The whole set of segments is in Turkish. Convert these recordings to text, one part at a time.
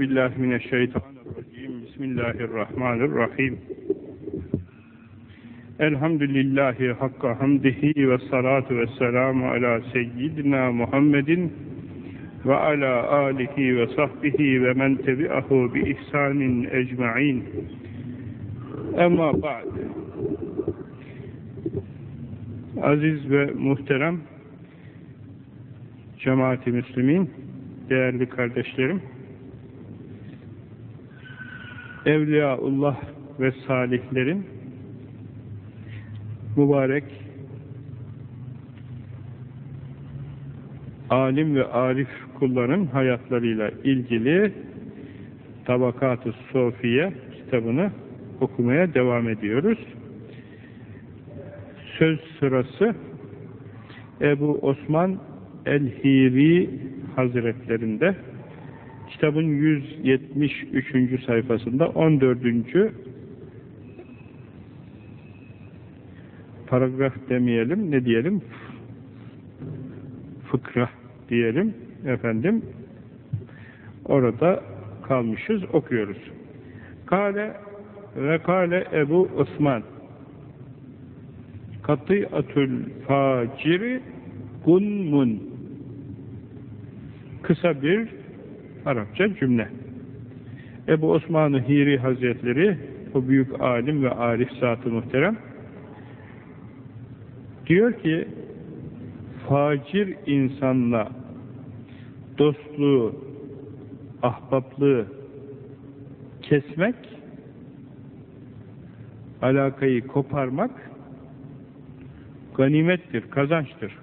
Euzu billahi mineşşeytanirracim. Bismillahirrahmanirrahim. Elhamdülillahi hakka hamdihi ve salatu ve selamu ala seyyidina Muhammedin ve ala alihi ve sahbihi ve men tebi'ahu bi ihsanin ecma'in. Ama ba'd. Aziz ve muhterem cemaati müslümin, değerli kardeşlerim, Evliyaullah ve salihlerin mübarek alim ve arif kulların hayatlarıyla ilgili Tabakat-ı Sofiye kitabını okumaya devam ediyoruz. Söz sırası Ebu Osman El-Hiri Hazretlerinde kitabın 173. sayfasında 14. paragraf demeyelim, ne diyelim? Fıkra diyelim efendim. Orada kalmışız, okuyoruz. Kale ve kale Ebu Osman Katî'atül faciri gunmun Kısa bir Arapça cümle. Ebu Osman-ı Hiri Hazretleri, o büyük alim ve arif zat-ı muhterem, diyor ki, facir insanla dostluğu, ahbaplığı kesmek, alakayı koparmak ganimettir, kazançtır.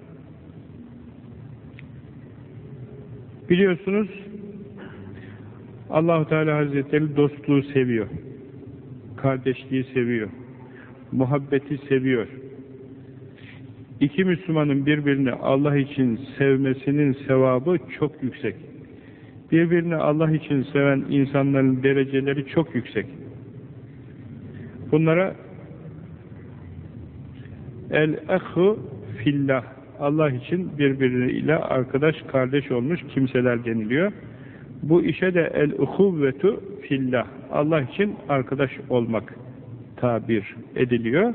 Biliyorsunuz Allahu Teala Hazretleri dostluğu seviyor. Kardeşliği seviyor. Muhabbeti seviyor. İki Müslümanın birbirini Allah için sevmesinin sevabı çok yüksek. Birbirini Allah için seven insanların dereceleri çok yüksek. Bunlara el-ehu fillah Allah için birbiriyle arkadaş, kardeş olmuş kimseler deniliyor. Bu işe de el-uhuvvetu fillah. Allah için arkadaş olmak tabir ediliyor.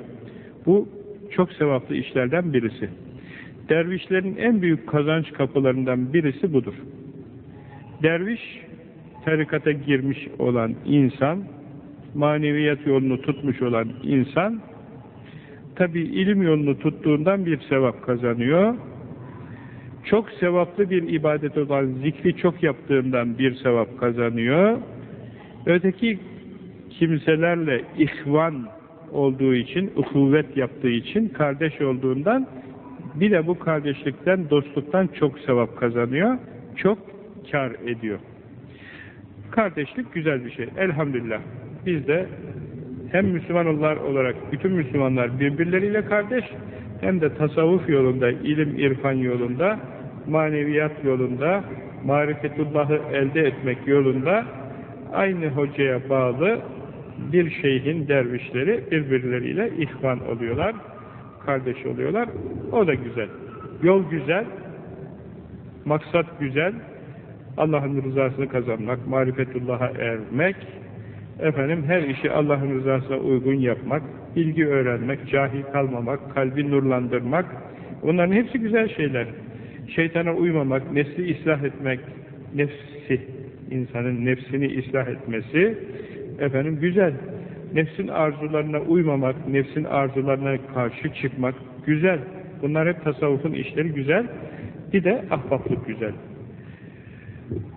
Bu çok sevaplı işlerden birisi. Dervişlerin en büyük kazanç kapılarından birisi budur. Derviş, tarikata girmiş olan insan, maneviyat yolunu tutmuş olan insan, tabi ilim yolunu tuttuğundan bir sevap kazanıyor. Çok sevaplı bir ibadet olan zikri çok yaptığından bir sevap kazanıyor. Öteki kimselerle ihvan olduğu için, uhuvvet yaptığı için, kardeş olduğundan bir de bu kardeşlikten, dostluktan çok sevap kazanıyor. Çok kar ediyor. Kardeşlik güzel bir şey. Elhamdülillah. Biz de hem Müslümanlar olarak bütün Müslümanlar birbirleriyle kardeş hem de tasavvuf yolunda, ilim irfan yolunda, maneviyat yolunda, marifetullahı elde etmek yolunda aynı hocaya bağlı bir şeyhin dervişleri birbirleriyle ihvan oluyorlar, kardeş oluyorlar. O da güzel. Yol güzel, maksat güzel, Allah'ın rızasını kazanmak, marifetullah'a ermek, efendim her işi Allah'ın rızasına uygun yapmak, bilgi öğrenmek, cahil kalmamak, kalbi nurlandırmak, bunların hepsi güzel şeyler. Şeytana uymamak, nesli ıslah etmek, nefsi, insanın nefsini ıslah etmesi, efendim güzel. Nefsin arzularına uymamak, nefsin arzularına karşı çıkmak güzel. Bunlar hep tasavvufun işleri güzel. Bir de ahbaplık güzel.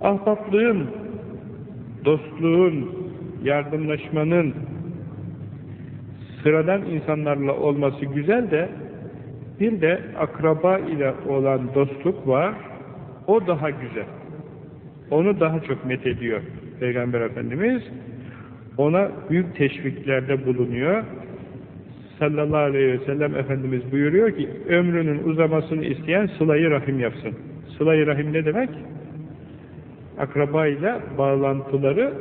Ahbaplığın, dostluğun, yardımlaşmanın sıradan insanlarla olması güzel de bir de akraba ile olan dostluk var. O daha güzel. Onu daha çok methediyor Peygamber Efendimiz. Ona büyük teşviklerde bulunuyor. Sallallahu aleyhi ve sellem Efendimiz buyuruyor ki ömrünün uzamasını isteyen sılayı rahim yapsın. Sılayı rahim ne demek? Akrabayla bağlantıları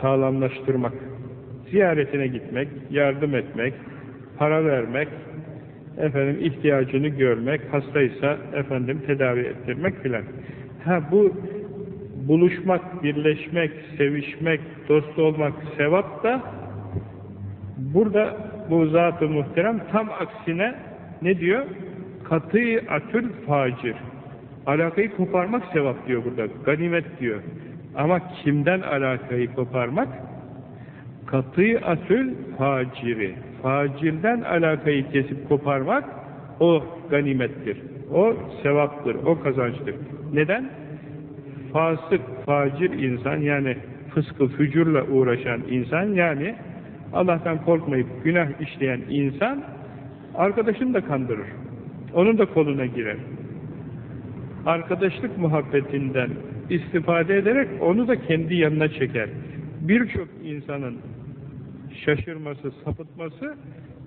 sağlamlaştırmak. Ziyaretine gitmek, yardım etmek, para vermek, efendim ihtiyacını görmek, hastaysa efendim tedavi ettirmek filan. Ha bu buluşmak, birleşmek, sevişmek, dost olmak sevap da burada bu zat-ı muhterem tam aksine ne diyor? Katı atül facir. Alakayı koparmak sevap diyor burada. Ganimet diyor. Ama kimden alakayı koparmak? Katı atül faciri. Facirden alakayı kesip koparmak o ganimettir. O sevaptır, o kazançtır. Neden? Fasık, facir insan yani fıskı, fücurla uğraşan insan yani Allah'tan korkmayıp günah işleyen insan arkadaşını da kandırır. Onun da koluna girer. Arkadaşlık muhabbetinden istifade ederek onu da kendi yanına çeker. Birçok insanın şaşırması, sapıtması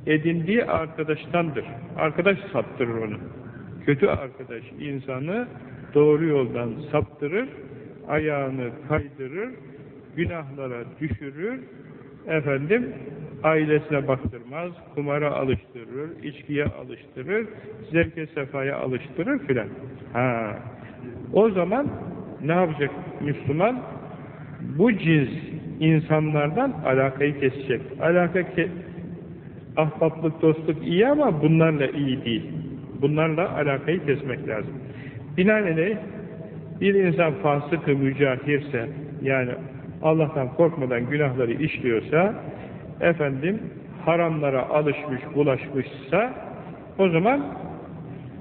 edindiği arkadaştandır. Arkadaş saptırır onu. Kötü arkadaş insanı doğru yoldan saptırır, ayağını kaydırır, günahlara düşürür, efendim ailesine baktırmaz, kumara alıştırır, içkiye alıştırır, zevke sefaya alıştırır filan. Ha. O zaman ne yapacak Müslüman? Bu cins insanlardan alakayı kesecek. Alaka ke ahbaplık, dostluk iyi ama bunlarla iyi değil. Bunlarla alakayı kesmek lazım. Binaenaleyh bir insan fasık-ı mücahirse yani Allah'tan korkmadan günahları işliyorsa efendim haramlara alışmış, bulaşmışsa o zaman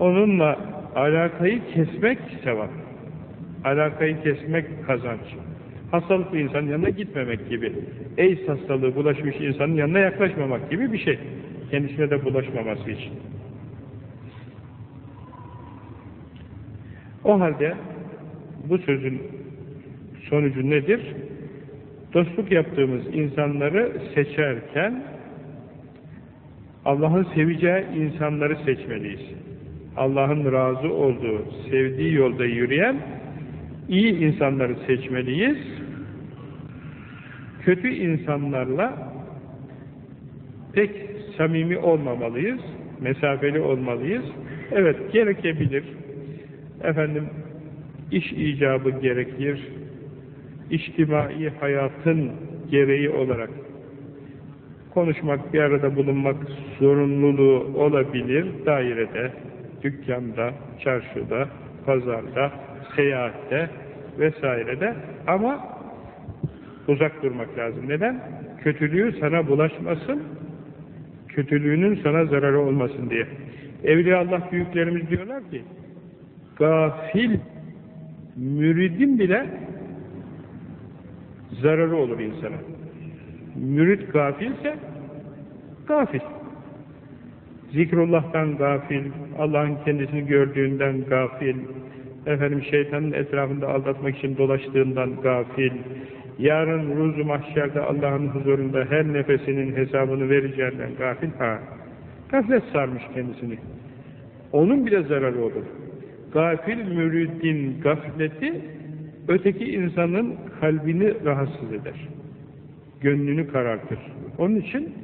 onunla alakayı kesmek sevap. Alakayı kesmek kazanç. Hastalıklı insanın yanına gitmemek gibi. AIDS hastalığı bulaşmış insanın yanına yaklaşmamak gibi bir şey. Kendisine de bulaşmaması için. O halde bu sözün sonucu nedir? Dostluk yaptığımız insanları seçerken Allah'ın seveceği insanları seçmeliyiz. Allah'ın razı olduğu, sevdiği yolda yürüyen iyi insanları seçmeliyiz. Kötü insanlarla pek samimi olmamalıyız, mesafeli olmalıyız. Evet, gerekebilir. Efendim, iş icabı gerekir, içtimai hayatın gereği olarak konuşmak, bir arada bulunmak zorunluluğu olabilir dairede, dükkanda, çarşıda, pazarda, seyahatte vesairede ama uzak durmak lazım. Neden? Kötülüğü sana bulaşmasın, kötülüğünün sana zararı olmasın diye. Evliya büyüklerimiz diyorlar ki, gafil müridin bile zararı olur insana. Mürit gafilse gafil. Zikrullah'tan gafil, Allah'ın kendisini gördüğünden gafil, efendim şeytanın etrafında aldatmak için dolaştığından gafil, yarın ruzu mahşerde Allah'ın huzurunda her nefesinin hesabını vereceğinden gafil, ha, gaflet sarmış kendisini. Onun bile zararı olur. Gafil müridin gafleti öteki insanın kalbini rahatsız eder. Gönlünü karartır. Onun için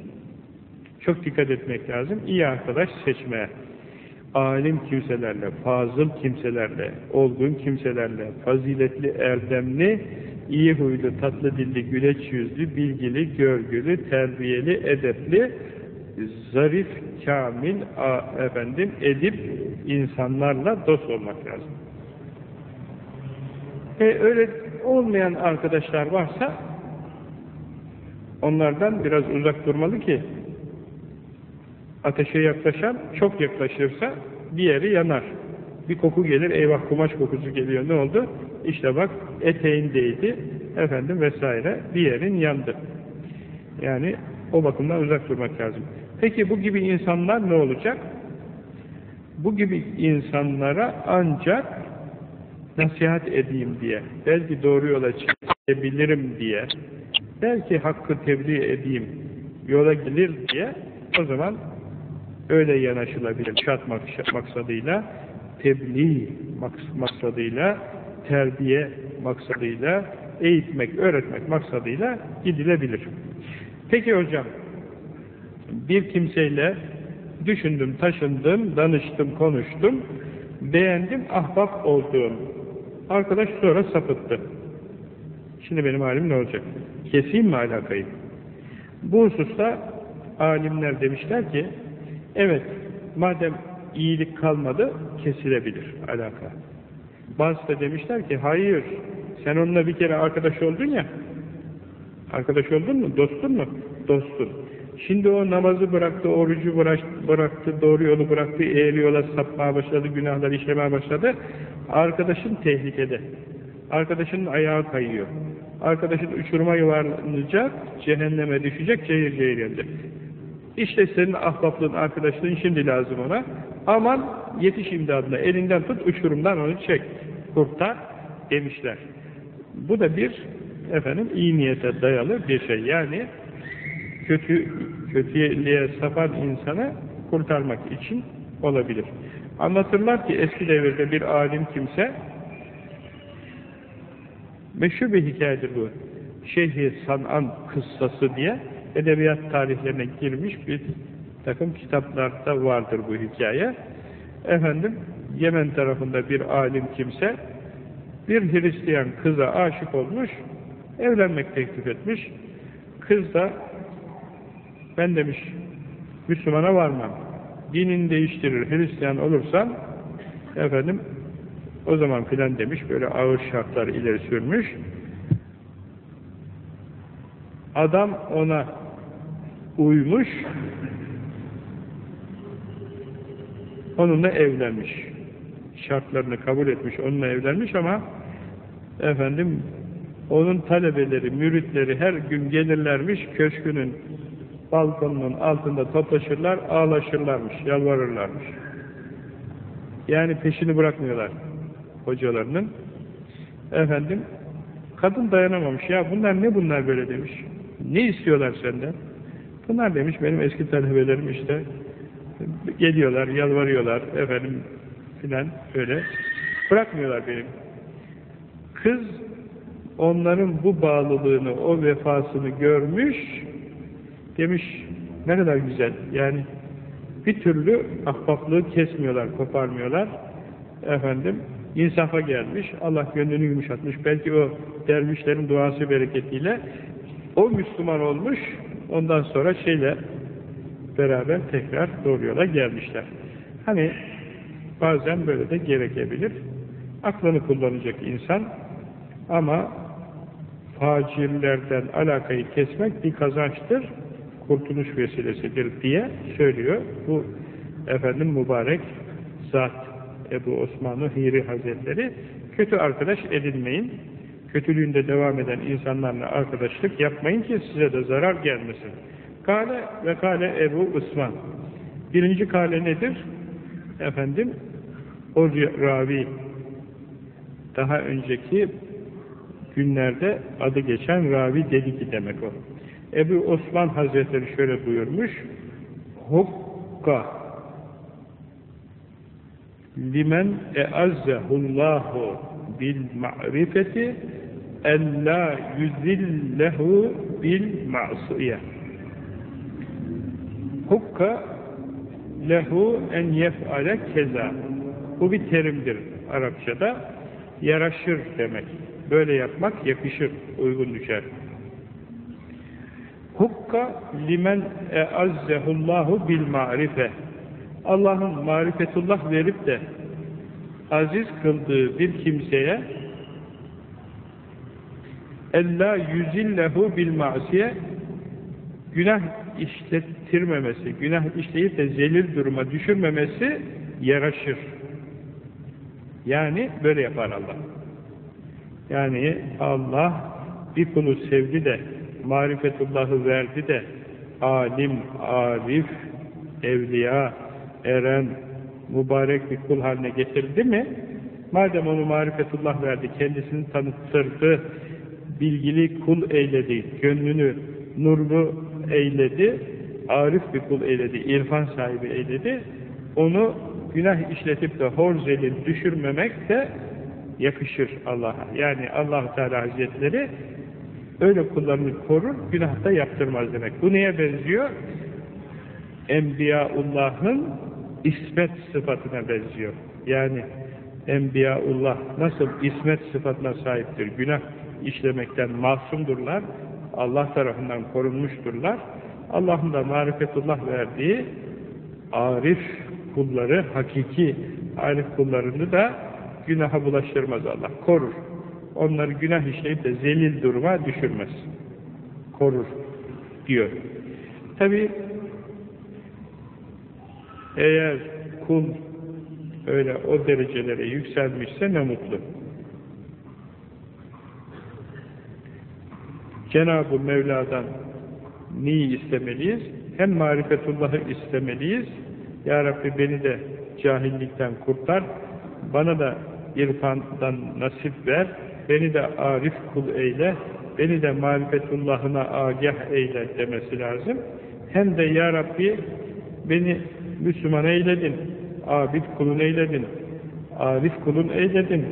çok dikkat etmek lazım. İyi arkadaş seçmeye. Alim kimselerle, fazıl kimselerle, olgun kimselerle, faziletli, erdemli, iyi huylu, tatlı dilli, güleç yüzlü, bilgili, görgülü, terbiyeli, edepli, zarif, kamil, efendim, edip insanlarla dost olmak lazım. E, öyle olmayan arkadaşlar varsa onlardan biraz uzak durmalı ki ateşe yaklaşan çok yaklaşırsa bir yeri yanar. Bir koku gelir, eyvah kumaş kokusu geliyor. Ne oldu? İşte bak eteğindeydi efendim vesaire bir yerin yandı. Yani o bakımdan uzak durmak lazım. Peki bu gibi insanlar ne olacak? Bu gibi insanlara ancak nasihat edeyim diye, belki doğru yola çıkabilirim diye, belki hakkı tebliğ edeyim, yola gelir diye o zaman öyle yanaşılabilir. Şart maksadıyla, tebliğ maksadıyla, terbiye maksadıyla, eğitmek, öğretmek maksadıyla gidilebilir. Peki hocam, bir kimseyle düşündüm, taşındım, danıştım, konuştum, beğendim, ahbap olduğum arkadaş sonra sapıttı. Şimdi benim halim ne olacak? Keseyim mi alakayı? Bu hususta alimler demişler ki, evet madem iyilik kalmadı, kesilebilir alaka. Bazı da demişler ki, hayır, sen onunla bir kere arkadaş oldun ya, arkadaş oldun mu, dostun mu? Dostun. Şimdi o namazı bıraktı, orucu bıraktı, doğru yolu bıraktı, eğri yola sapmaya başladı, günahlar işlemeye başladı. Arkadaşın tehlikede. Arkadaşının ayağı kayıyor. Arkadaşın uçuruma yuvarlanacak, cehenneme düşecek, cehir cehir yanacak. İşte senin ahbaplığın, arkadaşlığın şimdi lazım ona. Aman yetiş imdadına, elinden tut, uçurumdan onu çek, kurtar demişler. Bu da bir efendim iyi niyete dayalı bir şey. Yani kötü kötülüğe sapan insanı kurtarmak için olabilir. Anlatırlar ki eski devirde bir alim kimse meşhur bir hikayedir bu. Şeyh-i San'an kıssası diye edebiyat tarihlerine girmiş bir takım kitaplarda vardır bu hikaye. Efendim Yemen tarafında bir alim kimse bir Hristiyan kıza aşık olmuş, evlenmek teklif etmiş. Kız da ben demiş Müslümana varmam. Dinini değiştirir, Hristiyan olursan efendim o zaman filan demiş, böyle ağır şartlar ileri sürmüş. Adam ona uymuş, onunla evlenmiş. Şartlarını kabul etmiş, onunla evlenmiş ama efendim onun talebeleri, müritleri her gün gelirlermiş, köşkünün balkonunun altında toplaşırlar, ağlaşırlarmış, yalvarırlarmış. Yani peşini bırakmıyorlar hocalarının. Efendim, kadın dayanamamış. Ya bunlar ne bunlar böyle demiş. Ne istiyorlar senden? Bunlar demiş benim eski talebelerim işte geliyorlar, yalvarıyorlar efendim filan öyle. Bırakmıyorlar benim. Kız onların bu bağlılığını, o vefasını görmüş, demiş ne kadar güzel. Yani bir türlü ahbaplığı kesmiyorlar, koparmıyorlar. Efendim, insafa gelmiş, Allah gönlünü yumuşatmış. Belki o dervişlerin duası bereketiyle o Müslüman olmuş, ondan sonra şeyle beraber tekrar doğru yola gelmişler. Hani bazen böyle de gerekebilir. Aklını kullanacak insan ama facirlerden alakayı kesmek bir kazançtır, kurtuluş vesilesidir diye söylüyor. Bu efendim mübarek zat Ebu Osmanlı Hiri Hazretleri kötü arkadaş edinmeyin. Kötülüğünde devam eden insanlarla arkadaşlık yapmayın ki size de zarar gelmesin. Kale ve kale Ebu Osman. Birinci kale nedir? Efendim o ravi daha önceki günlerde adı geçen ravi dedi ki demek o. Ebu Osman Hazretleri şöyle buyurmuş Hukka limen eazzehullahu bil ma'rifeti en la yüzillehu bil ma'siye hukka lehu en yef'ale keza. Bu bir terimdir Arapçada. Yaraşır demek. Böyle yapmak yakışır uygun düşer. Hukka limen eazzehullahu bil ma'rife. Allah'ın marifetullah verip de aziz kıldığı bir kimseye ella yüzillehu bil ma'siye günah işlettirmemesi, günah işleyip de zelil duruma düşürmemesi yaraşır. Yani böyle yapar Allah. Yani Allah bir kulu sevdi de marifetullahı verdi de alim, arif, evliya, eren, mübarek bir kul haline getirdi mi madem onu marifetullah verdi, kendisini tanıttırdı, bilgili kul eyledi, gönlünü nurlu eyledi, arif bir kul eyledi, irfan sahibi eyledi, onu günah işletip de hor zelil düşürmemek de yakışır Allah'a. Yani allah Teala Hazretleri öyle kullarını korur, günahta yaptırmaz demek. Bu neye benziyor? Enbiyaullah'ın ismet sıfatına benziyor. Yani Enbiyaullah nasıl ismet sıfatına sahiptir, günah işlemekten masumdurlar, Allah tarafından korunmuşturlar. Allah'ın da marifetullah verdiği arif kulları, hakiki arif kullarını da günaha bulaştırmaz Allah, korur. Onları günah işleyip de zelil duruma düşürmez. Korur diyor. Tabi eğer kul öyle o derecelere yükselmişse ne mutlu. Cenab-ı Mevla'dan neyi istemeliyiz? Hem marifetullahı istemeliyiz. Ya Rabbi beni de cahillikten kurtar. Bana da irfandan nasip ver. Beni de arif kul eyle. Beni de marifetullahına agah eyle demesi lazım. Hem de Ya Rabbi beni Müslüman eyledin. Abid kulun eyledin. Arif kulun eyledin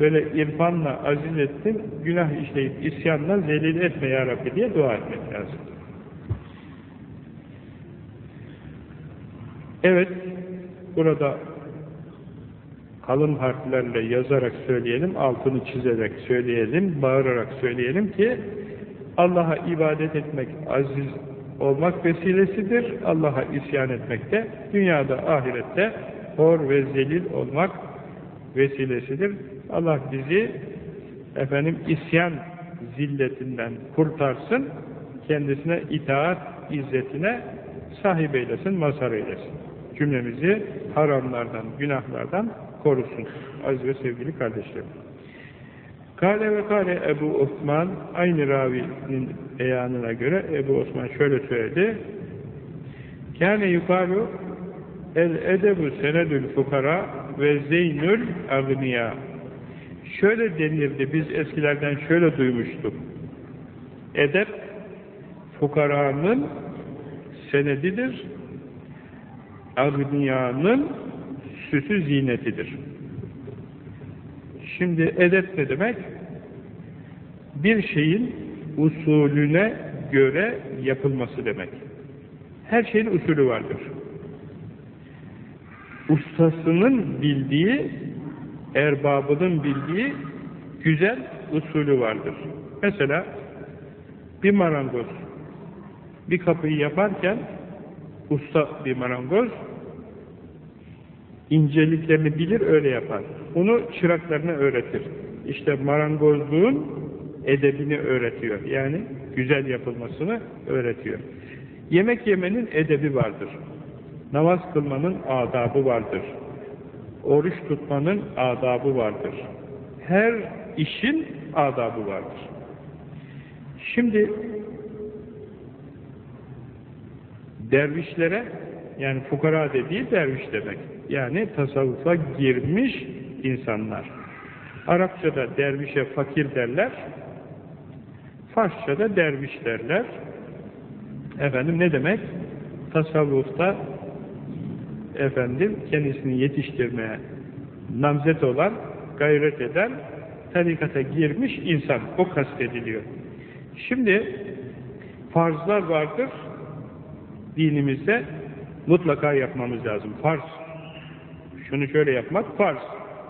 böyle irfanla aziz ettin, günah işleyip isyanla zelil etme ya Rabbi diye dua etmek lazım. Evet, burada kalın harflerle yazarak söyleyelim, altını çizerek söyleyelim, bağırarak söyleyelim ki Allah'a ibadet etmek aziz olmak vesilesidir. Allah'a isyan etmek de dünyada, ahirette hor ve zelil olmak vesilesidir. Allah bizi efendim isyan zilletinden kurtarsın, kendisine itaat izzetine sahip eylesin, mazhar eylesin. Cümlemizi haramlardan, günahlardan korusun. Aziz ve sevgili kardeşlerim. Kale ve kale Ebu Osman aynı ravinin beyanına göre Ebu Osman şöyle söyledi. Kâne yukarı el edebu senedül fukara ve zeynül agniya şöyle denirdi, biz eskilerden şöyle duymuştuk. Edep, fukaranın senedidir, agniyanın süsü zinetidir. Şimdi edep ne demek? Bir şeyin usulüne göre yapılması demek. Her şeyin usulü vardır. Ustasının bildiği erbabının bildiği güzel usulü vardır. Mesela bir marangoz bir kapıyı yaparken usta bir marangoz inceliklerini bilir öyle yapar. Bunu çıraklarına öğretir. İşte marangozluğun edebini öğretiyor. Yani güzel yapılmasını öğretiyor. Yemek yemenin edebi vardır. Namaz kılmanın adabı vardır oruç tutmanın adabı vardır. Her işin adabı vardır. Şimdi dervişlere yani fukara dediği derviş demek. Yani tasavvufa girmiş insanlar. Arapçada dervişe fakir derler. Farsçada derviş derler. Efendim ne demek? Tasavvufta efendim kendisini yetiştirmeye namzet olan, gayret eden, tarikata girmiş insan. O kastediliyor. Şimdi farzlar vardır dinimizde mutlaka yapmamız lazım. Farz. Şunu şöyle yapmak farz.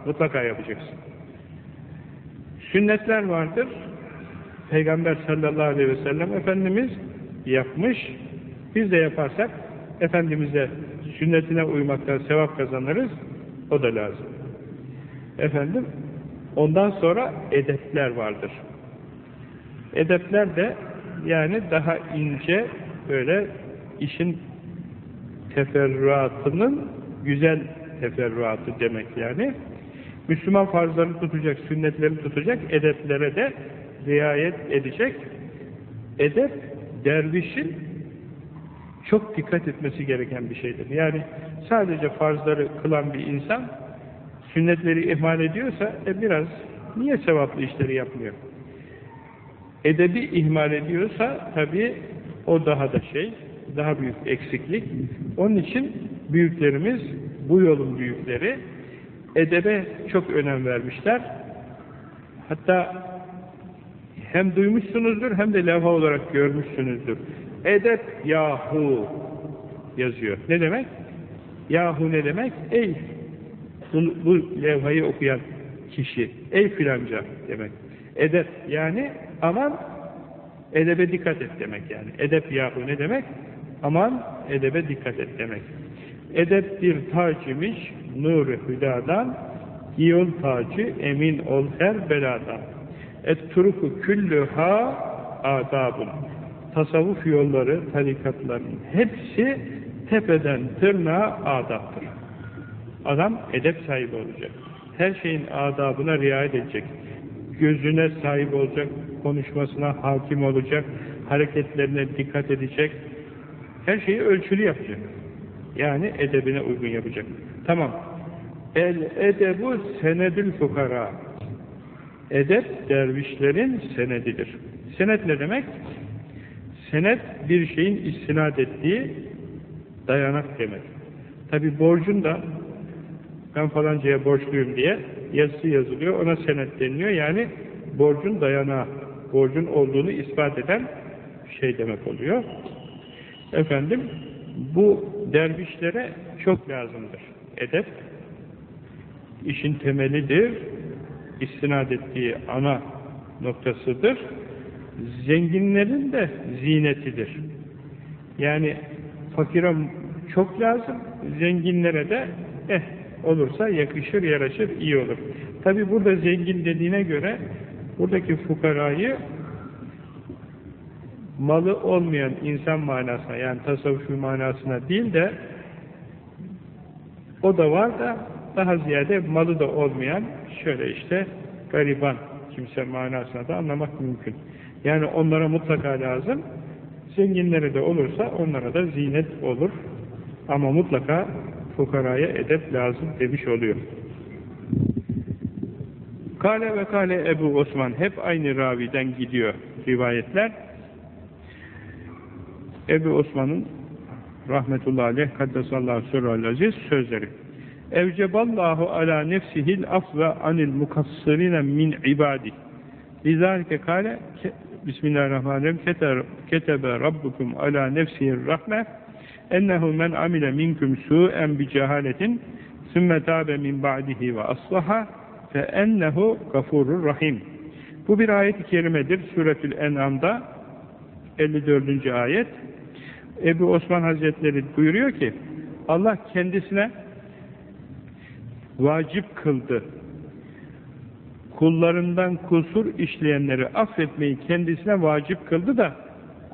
Mutlaka yapacaksın. Sünnetler vardır. Peygamber sallallahu aleyhi ve sellem Efendimiz yapmış. Biz de yaparsak Efendimiz'e sünnetine uymaktan sevap kazanırız, o da lazım. Efendim, ondan sonra edepler vardır. Edepler de yani daha ince böyle işin teferruatının güzel teferruatı demek yani. Müslüman farzlarını tutacak, sünnetleri tutacak, edeplere de riayet edecek. Edep, dervişin çok dikkat etmesi gereken bir şeydir. Yani sadece farzları kılan bir insan sünnetleri ihmal ediyorsa e biraz niye sevaplı işleri yapmıyor? Edebi ihmal ediyorsa tabii o daha da şey, daha büyük eksiklik. Onun için büyüklerimiz, bu yolun büyükleri edebe çok önem vermişler. Hatta hem duymuşsunuzdur hem de levha olarak görmüşsünüzdür. Edep yahu yazıyor. Ne demek? Yahu ne demek? Ey Bu, bu levhayı okuyan kişi. Ey filanca demek. Edep yani aman edebe dikkat et demek yani. Edep yahu ne demek? Aman edebe dikkat et demek. Edep bir tac imiş nur-u hüdadan, giy tacı emin ol her beladan. Et turuku küllüha adabun. Tasavvuf yolları, tarikatların hepsi tepeden tırnağa adaptır. Adam edep sahibi olacak. Her şeyin adabına riayet edecek. Gözüne sahip olacak, konuşmasına hakim olacak, hareketlerine dikkat edecek. Her şeyi ölçülü yapacak. Yani edebine uygun yapacak. Tamam. El edebu senedül fukara. Edep dervişlerin senedidir. Senet ne demek? Senet bir şeyin istinad ettiği dayanak demek. Tabi borcun da ben falancaya borçluyum diye yazısı yazılıyor. Ona senet deniliyor. Yani borcun dayanağı, borcun olduğunu ispat eden şey demek oluyor. Efendim, bu dervişlere çok lazımdır. Edep, işin temelidir, istinad ettiği ana noktasıdır. Zenginlerin de zinetidir. Yani fakire çok lazım, zenginlere de eh olursa yakışır, yaraşır, iyi olur. Tabi burada zengin dediğine göre buradaki fukarayı malı olmayan insan manasına yani tasavvufi manasına değil de o da var da daha ziyade malı da olmayan şöyle işte gariban kimse manasına da anlamak mümkün. Yani onlara mutlaka lazım. Zenginlere de olursa onlara da zinet olur. Ama mutlaka fukaraya edep lazım demiş oluyor. Kale ve kale Ebu Osman hep aynı raviden gidiyor rivayetler. Ebu Osman'ın rahmetullahi aleyh kaddesallahu sürrel aziz sözleri. Evceballahu ala nefsihil afve anil mukassirine min ibadih. Lizalike kale Bismillahirrahmanirrahim ketebe rabbukum ala nefsihir rahme ennehu men amile minkum su'en bi cehaletin sümme tabe min ba'dihi ve aslaha fe ennehu gafurur rahim. Bu bir ayet-i kerimedir. Suretül En'am'da 54. ayet. Ebu Osman Hazretleri buyuruyor ki Allah kendisine vacip kıldı. Kullarından kusur işleyenleri affetmeyi kendisine vacip kıldı da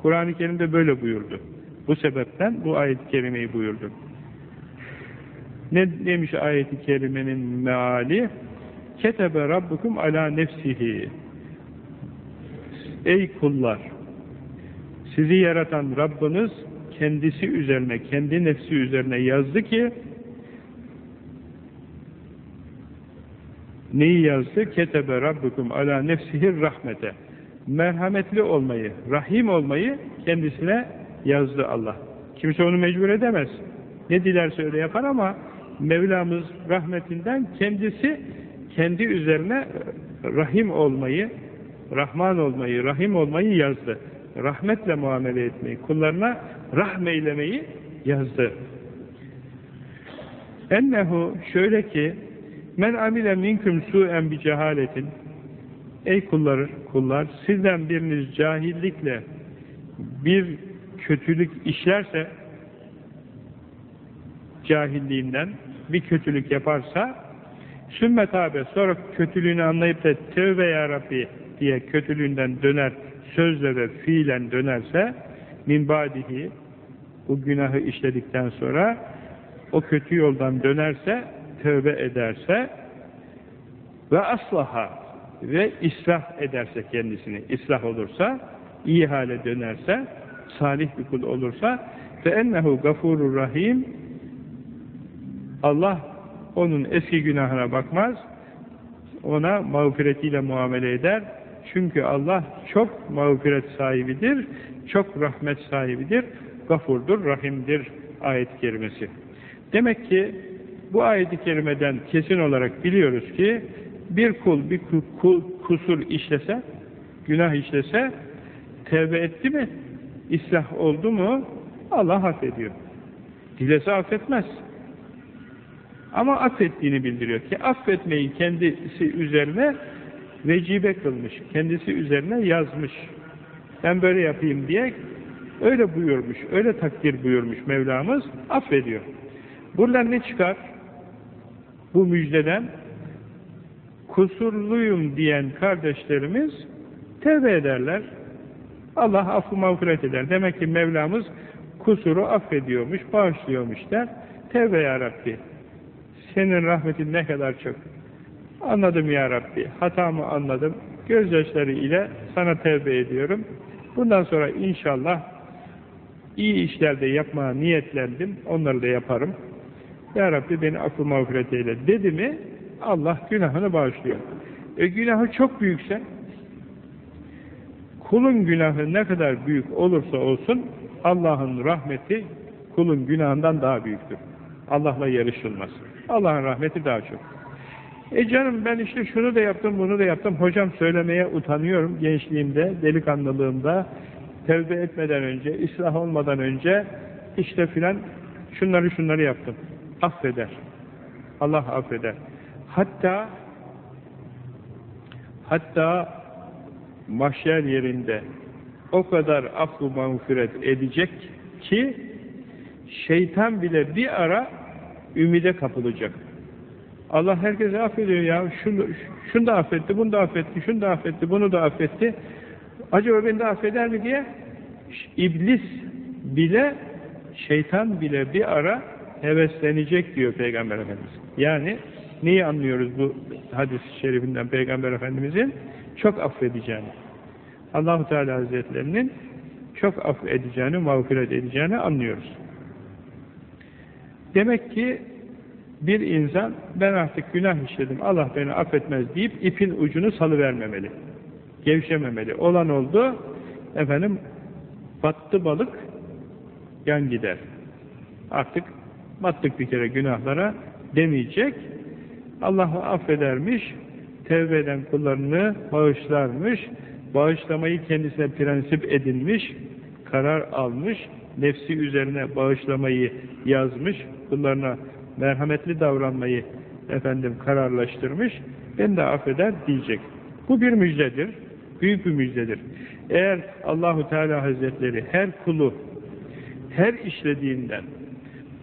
Kur'an-ı Kerim'de böyle buyurdu. Bu sebepten bu ayet-i kerimeyi buyurdu. Ne demiş ayet-i kerimenin meali? Ketebe rabbukum ala nefsihi. Ey kullar! Sizi yaratan Rabbiniz kendisi üzerine, kendi nefsi üzerine yazdı ki neyi yazdı? Ketebe rabbukum ala nefsihir rahmete. Merhametli olmayı, rahim olmayı kendisine yazdı Allah. Kimse onu mecbur edemez. Ne dilerse öyle yapar ama Mevlamız rahmetinden kendisi kendi üzerine rahim olmayı, Rahman olmayı, Rahim olmayı yazdı. Rahmetle muamele etmeyi, kullarına rahmeylemeyi yazdı. Ennehu şöyle ki men amile minküm su'en bi cehaletin. Ey kullar, kullar sizden biriniz cahillikle bir kötülük işlerse cahilliğinden bir kötülük yaparsa sümmet abi sonra kötülüğünü anlayıp da tövbe ya diye kötülüğünden döner sözle ve fiilen dönerse min badihi bu günahı işledikten sonra o kötü yoldan dönerse tövbe ederse ve aslaha ve islah ederse kendisini islah olursa iyi hale dönerse salih bir kul olursa fe ennehu gafurur rahim Allah onun eski günahına bakmaz ona mağfiretiyle muamele eder. Çünkü Allah çok mağfiret sahibidir çok rahmet sahibidir gafurdur, rahimdir ayet-i kerimesi. Demek ki bu ayet-i kerimeden kesin olarak biliyoruz ki bir kul bir kul kusur işlese günah işlese tevbe etti mi İslah oldu mu Allah affediyor. Dilese affetmez. Ama affettiğini bildiriyor ki affetmeyi kendisi üzerine vecibe kılmış. Kendisi üzerine yazmış. Ben böyle yapayım diye öyle buyurmuş, öyle takdir buyurmuş Mevlamız, affediyor. Buradan ne çıkar? Bu müjdeden kusurluyum diyen kardeşlerimiz tevbe ederler. Allah affı mağfiret eder. Demek ki Mevlamız kusuru affediyormuş, bağışlıyormuş der. Tevbe ya Rabbi. Senin rahmetin ne kadar çok. Anladım ya Rabbi. Hatamı anladım. Gözyaşları ile sana tevbe ediyorum. Bundan sonra inşallah iyi işlerde yapmaya niyetlendim. Onları da yaparım. Ya Rabbi beni affı mağfiret eyle dedi mi Allah günahını bağışlıyor. E günahı çok büyükse kulun günahı ne kadar büyük olursa olsun Allah'ın rahmeti kulun günahından daha büyüktür. Allah'la yarışılmaz. Allah'ın rahmeti daha çok. E canım ben işte şunu da yaptım, bunu da yaptım. Hocam söylemeye utanıyorum gençliğimde, delikanlılığımda, tevbe etmeden önce, ıslah olmadan önce işte filan şunları şunları yaptım. Affeder. Allah affeder. Hatta hatta mahşer yerinde o kadar affı mağfiret edecek ki şeytan bile bir ara ümide kapılacak. Allah herkese affediyor ya. Şunu, şunu da affetti, bunu da affetti, şunu da affetti, bunu da affetti. Acaba beni de affeder mi diye iblis bile şeytan bile bir ara heveslenecek diyor Peygamber Efendimiz. Yani neyi anlıyoruz bu hadis-i şerifinden Peygamber Efendimizin? Çok affedeceğini. Allahu Teala Hazretlerinin çok affedeceğini, mağfiret edeceğini anlıyoruz. Demek ki bir insan ben artık günah işledim, Allah beni affetmez deyip ipin ucunu salıvermemeli. Gevşememeli. Olan oldu, efendim battı balık yan gider. Artık battık bir kere günahlara demeyecek. Allah'ı affedermiş, tevbe eden kullarını bağışlarmış, bağışlamayı kendisine prensip edinmiş, karar almış, nefsi üzerine bağışlamayı yazmış, kullarına merhametli davranmayı efendim kararlaştırmış, ben de affeder diyecek. Bu bir müjdedir, büyük bir müjdedir. Eğer Allahu Teala Hazretleri her kulu her işlediğinden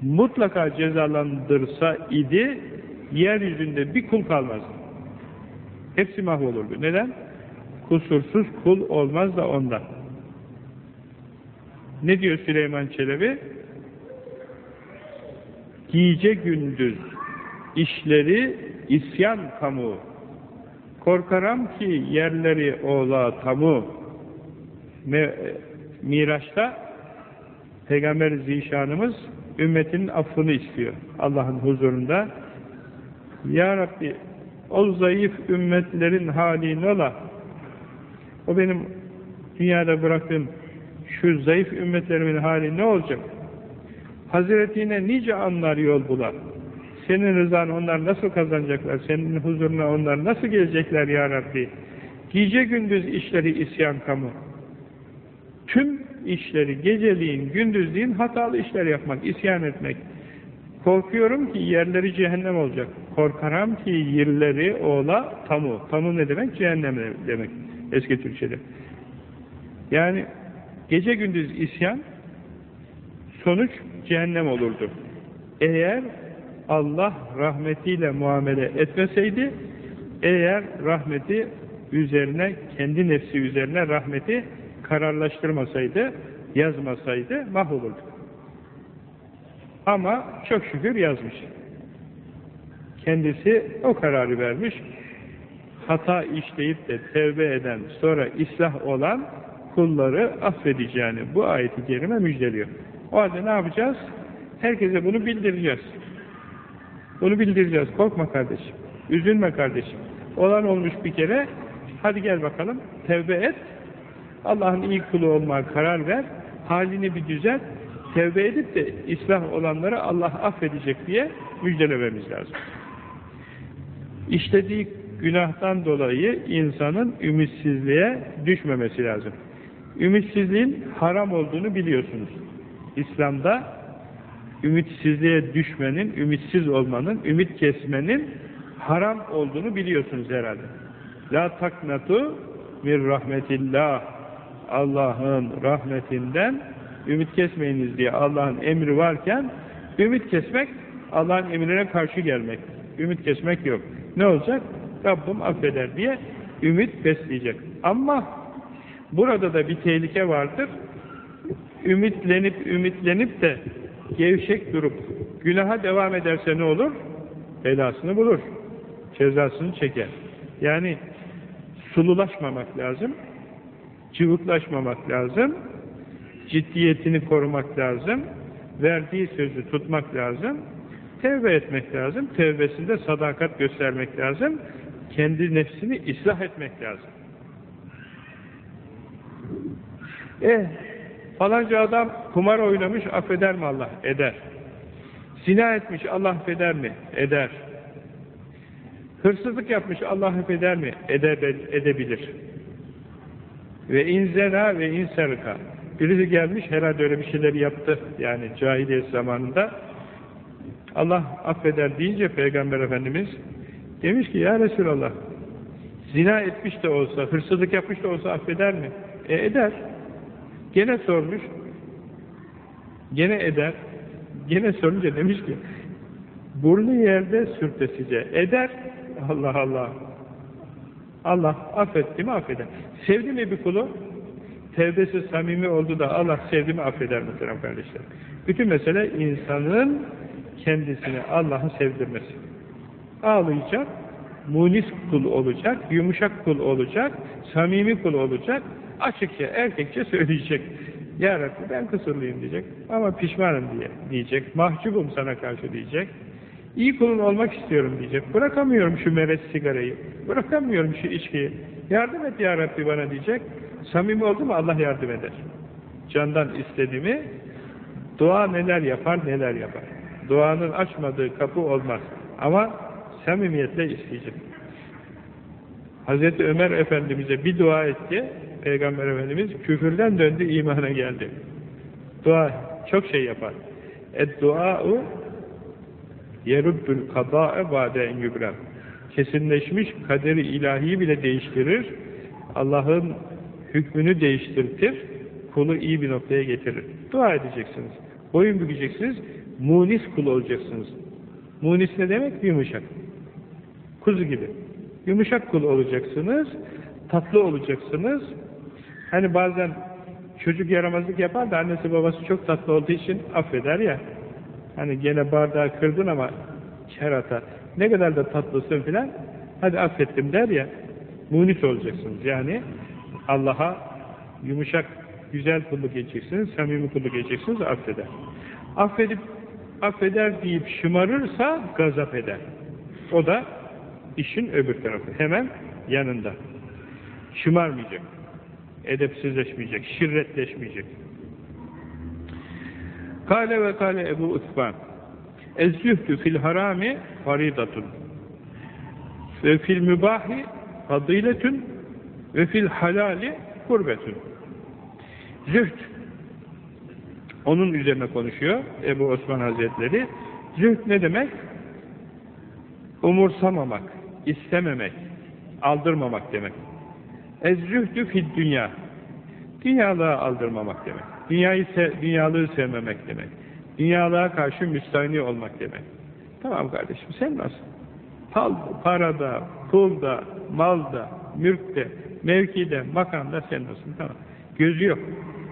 mutlaka cezalandırsa idi, yeryüzünde bir kul kalmazdı. Hepsi mahvolurdu. Neden? Kusursuz kul olmaz da ondan. Ne diyor Süleyman Çelebi? Giyce gündüz işleri isyan kamu. Korkaram ki yerleri oğla tamu. Miraç'ta Peygamber Zişanımız ümmetinin affını istiyor. Allah'ın huzurunda. Ya Rabbi o zayıf ümmetlerin hali ne ola? O benim dünyada bıraktığım şu zayıf ümmetlerimin hali ne olacak? Hazretine nice anlar yol bular. Senin rızan onlar nasıl kazanacaklar? Senin huzuruna onlar nasıl gelecekler ya Rabbi? Gece gündüz işleri isyan kamu. Tüm işleri geceliğin, gündüzliğin hatalı işler yapmak, isyan etmek. Korkuyorum ki yerleri cehennem olacak. Korkaram ki yerleri oğla tamu. Tamu ne demek? Cehennem demek eski Türkçe'de. Yani gece gündüz isyan sonuç cehennem olurdu. Eğer Allah rahmetiyle muamele etmeseydi, eğer rahmeti üzerine, kendi nefsi üzerine rahmeti kararlaştırmasaydı, yazmasaydı mahvolurdu. Ama çok şükür yazmış. Kendisi o kararı vermiş. Hata işleyip de tevbe eden, sonra islah olan kulları affedeceğini bu ayeti kerime müjdeliyor. O halde ne yapacağız? Herkese bunu bildireceğiz. Bunu bildireceğiz. Korkma kardeşim. Üzülme kardeşim. Olan olmuş bir kere. Hadi gel bakalım. Tevbe et. Allah'ın iyi kulu olmaya karar ver. Halini bir düzelt. Tevbe edip de ıslah olanları Allah affedecek diye müjdelememiz lazım. İşlediği günahtan dolayı insanın ümitsizliğe düşmemesi lazım. Ümitsizliğin haram olduğunu biliyorsunuz. İslam'da ümitsizliğe düşmenin, ümitsiz olmanın, ümit kesmenin haram olduğunu biliyorsunuz herhalde. La taknatu min rahmetillah. Allah'ın rahmetinden ümit kesmeyiniz diye Allah'ın emri varken ümit kesmek Allah'ın emrine karşı gelmek. Ümit kesmek yok. Ne olacak? Rabbim affeder diye ümit besleyecek. Ama burada da bir tehlike vardır. Ümitlenip ümitlenip de gevşek durup günaha devam ederse ne olur? Belasını bulur. Cezasını çeker. Yani sululaşmamak lazım. Cıvıklaşmamak lazım. Ciddiyetini korumak lazım. Verdiği sözü tutmak lazım. Tevbe etmek lazım. Tevbesinde sadakat göstermek lazım. Kendi nefsini ıslah etmek lazım. Eh, falanca adam kumar oynamış, affeder mi Allah? Eder. Zina etmiş, Allah affeder mi? Eder. Hırsızlık yapmış, Allah affeder mi? Ede, edebilir. Ve inzena ve inserka. Birisi gelmiş, herhalde öyle bir şeyler yaptı. Yani cahiliyet zamanında. Allah affeder deyince Peygamber Efendimiz demiş ki, Ya Resulallah, zina etmiş de olsa, hırsızlık yapmış da olsa affeder mi? E eder. Gene sormuş. Gene eder. Gene sorunca demiş ki burnu yerde sürtesice eder. Allah Allah. Allah affetti mi affeder. Sevdi mi bir kulu? Tevbesi samimi oldu da Allah sevdi mi affeder muhterem kardeşler. Bütün mesele insanın kendisini Allah'ı sevdirmesi. Ağlayacak, munis kul olacak, yumuşak kul olacak, samimi kul olacak, açıkça, erkekçe söyleyecek. Ya Rabbi ben kusurluyum diyecek ama pişmanım diye diyecek. Mahcubum sana karşı diyecek. İyi kulun olmak istiyorum diyecek. Bırakamıyorum şu meres sigarayı. Bırakamıyorum şu içkiyi. Yardım et ya Rabbi bana diyecek. Samimi oldu mu Allah yardım eder. Candan istediğimi dua neler yapar neler yapar. Duanın açmadığı kapı olmaz. Ama samimiyetle isteyecek. Hazreti Ömer Efendimiz'e bir dua etti. Peygamber Efendimiz küfürden döndü, imana geldi. Dua çok şey yapar. Ed-dua'u yerubbül kadâ'e ba'de en yübrem. Kesinleşmiş kaderi ilahi bile değiştirir. Allah'ın hükmünü değiştirtir. Kulu iyi bir noktaya getirir. Dua edeceksiniz. Boyun bükeceksiniz. Munis kul olacaksınız. Munis ne demek? Yumuşak. Kuzu gibi. Yumuşak kul olacaksınız. Tatlı olacaksınız. Hani bazen çocuk yaramazlık yapar da annesi babası çok tatlı olduğu için affeder ya. Hani gene bardağı kırdın ama kerata ne kadar da tatlısın filan hadi affettim der ya munis olacaksınız. Yani Allah'a yumuşak güzel kulluk edeceksiniz, samimi kulluk edeceksiniz, affeder. Affedip affeder deyip şımarırsa gazap eder. O da işin öbür tarafı. Hemen yanında. Şımarmayacak. Edepsizleşmeyecek. Şirretleşmeyecek. Kale ve kale Ebu Utban Ez-zühdü fil harami faridatun ve fil mübahi fadiletun ve fil halali kurbetun Zühd onun üzerine konuşuyor Ebu Osman Hazretleri. Zühd ne demek? Umursamamak, istememek, aldırmamak demek. Ez-zühdü fid dünya. Dünyalığa aldırmamak demek. Dünyayı se dünyalığı sevmemek demek. Dünyalığa karşı müstahni olmak demek. Tamam kardeşim sen nasıl? Pal, parada, pulda, malda, mülkte, mevkide, makamda nasıl? Tamam. Gözü yok.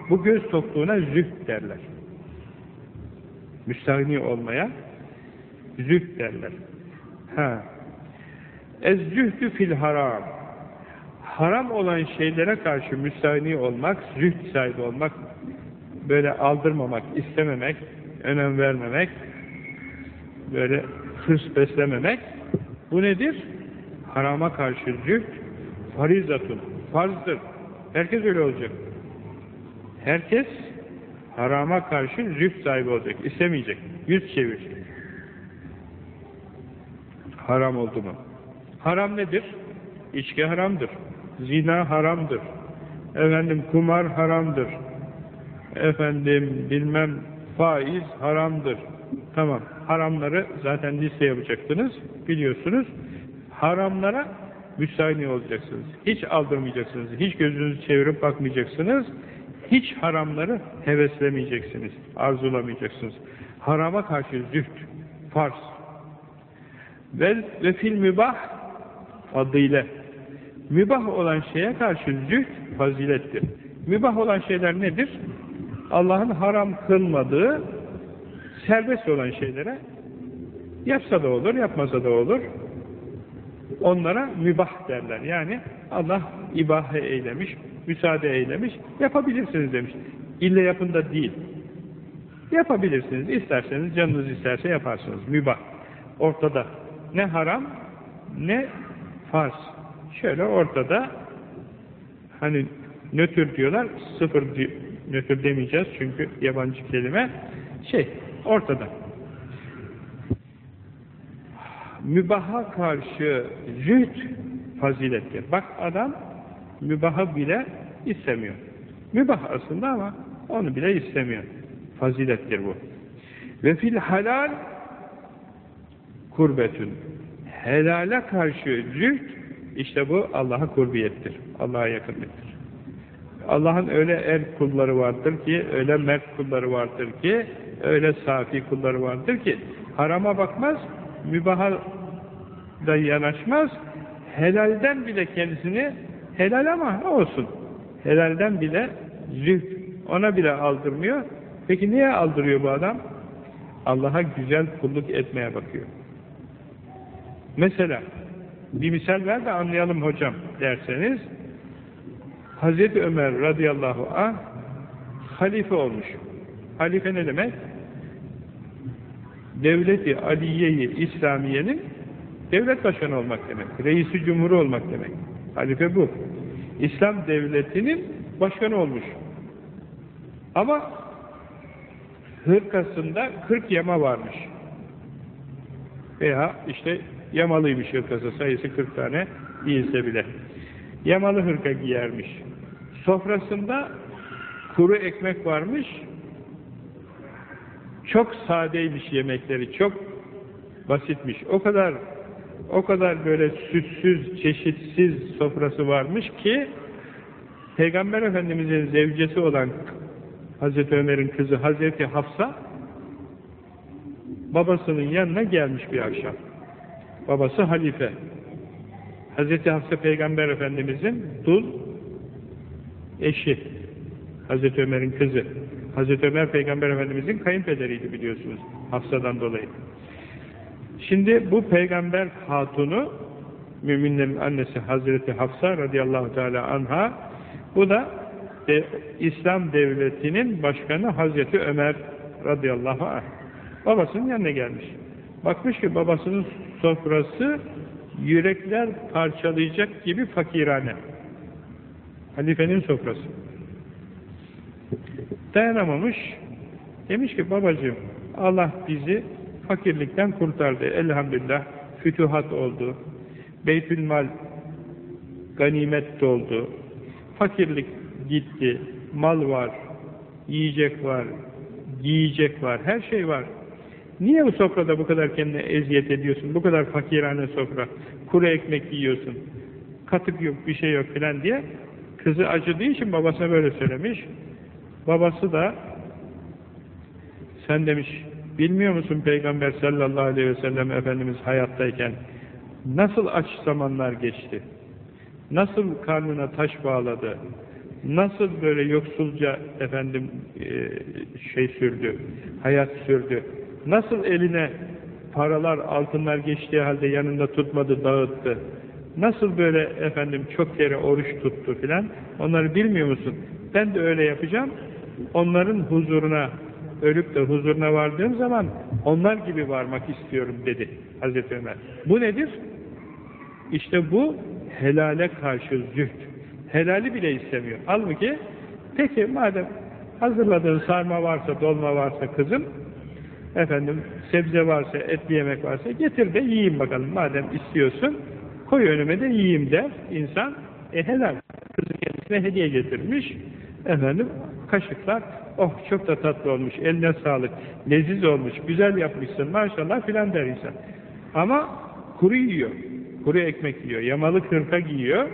Bu göz tokluğuna zühd derler. Müstahni olmaya zühd derler. Ha. Ez-zühdü fil haram. Haram olan şeylere karşı müstahni olmak, zühd sahibi olmak, böyle aldırmamak, istememek, önem vermemek, böyle hırs beslememek, bu nedir? Harama karşı zühd, farizatun, farzdır. Herkes öyle olacak. Herkes harama karşı zühd sahibi olacak, istemeyecek, yüz çevirecek. Haram oldu mu? Haram nedir? İçki haramdır. Zina haramdır. Efendim kumar haramdır. Efendim bilmem faiz haramdır. Tamam. Haramları zaten liste yapacaktınız. Biliyorsunuz. Haramlara müstahini olacaksınız. Hiç aldırmayacaksınız. Hiç gözünüzü çevirip bakmayacaksınız. Hiç haramları heveslemeyeceksiniz. Arzulamayacaksınız. Harama karşı züht, farz. Ve, ve fil mübah adıyla mübah olan şeye karşı züht fazilettir. Mübah olan şeyler nedir? Allah'ın haram kılmadığı serbest olan şeylere yapsa da olur, yapmasa da olur. Onlara mübah derler. Yani Allah ibahe eylemiş, müsaade eylemiş, yapabilirsiniz demiş. İlle yapın da değil. Yapabilirsiniz. İsterseniz, canınız isterse yaparsınız. Mübah. Ortada. Ne haram, ne farz. Şöyle ortada hani nötr diyorlar, sıfır nötr demeyeceğiz çünkü yabancı kelime. Şey, ortada. Mübaha karşı züht fazilettir. Bak adam mübahı bile istemiyor. Mübah aslında ama onu bile istemiyor. Fazilettir bu. Ve fil halal kurbetün. Helale karşı züht işte bu Allah'a kurbiyettir. Allah'a yakınlıktır. Allah'ın öyle er kulları vardır ki, öyle mert kulları vardır ki, öyle safi kulları vardır ki, harama bakmaz, mübaha da yanaşmaz, helalden bile kendisini, helal ama olsun, helalden bile züht, ona bile aldırmıyor. Peki niye aldırıyor bu adam? Allah'a güzel kulluk etmeye bakıyor. Mesela, bir misal ver de anlayalım hocam derseniz, Hazreti Ömer radıyallahu anh halife olmuş. Halife ne demek? Devleti Aliye-i İslamiye'nin devlet başkanı olmak demek. Reisi cumhuru olmak demek. Halife bu. İslam devletinin başkanı olmuş. Ama hırkasında 40 yama varmış. Veya işte yamalıymış hırkası sayısı 40 tane değilse bile. Yamalı hırka giyermiş. Sofrasında kuru ekmek varmış. Çok sadeymiş yemekleri, çok basitmiş. O kadar o kadar böyle sütsüz, çeşitsiz sofrası varmış ki Peygamber Efendimiz'in zevcesi olan Hazreti Ömer'in kızı Hazreti Hafsa babasının yanına gelmiş bir akşam. Babası halife. Hazreti Hafsa Peygamber Efendimiz'in dul eşi. Hazreti Ömer'in kızı. Hazreti Ömer Peygamber Efendimiz'in kayınpederiydi biliyorsunuz. Hafsa'dan dolayı. Şimdi bu peygamber hatunu müminlerin annesi Hazreti Hafsa radıyallahu teala anha bu da de, İslam devletinin başkanı Hazreti Ömer radıyallahu anh. Babasının yanına gelmiş. Bakmış ki babasının sofrası yürekler parçalayacak gibi fakirane. Halifenin sofrası. Dayanamamış. Demiş ki babacığım Allah bizi fakirlikten kurtardı. Elhamdülillah fütuhat oldu. Beytülmal ganimet doldu. Fakirlik gitti. Mal var. Yiyecek var. Giyecek var. Her şey var. Niye bu sofrada bu kadar kendine eziyet ediyorsun? Bu kadar fakirane sofra. Kuru ekmek yiyorsun. Katık yok, bir şey yok filan diye. Kızı acıdığı için babasına böyle söylemiş. Babası da sen demiş bilmiyor musun Peygamber sallallahu aleyhi ve sellem Efendimiz hayattayken nasıl aç zamanlar geçti? Nasıl karnına taş bağladı? Nasıl böyle yoksulca efendim e, şey sürdü, hayat sürdü? Nasıl eline paralar, altınlar geçtiği halde yanında tutmadı, dağıttı? Nasıl böyle efendim çok kere oruç tuttu filan? Onları bilmiyor musun? Ben de öyle yapacağım. Onların huzuruna, ölüp de huzuruna vardığım zaman onlar gibi varmak istiyorum dedi Hazreti Ömer. Bu nedir? İşte bu helale karşı züht. Helali bile istemiyor. Halbuki peki madem hazırladığın sarma varsa, dolma varsa kızım, efendim sebze varsa, etli yemek varsa getir de yiyeyim bakalım. Madem istiyorsun, koy önüme de yiyeyim der insan. E helal. Kızı kendisine hediye getirmiş. Efendim kaşıklar, oh çok da tatlı olmuş, eline sağlık, leziz olmuş, güzel yapmışsın maşallah filan der insan. Ama kuru yiyor, kuru ekmek yiyor, yamalı kırka giyiyor,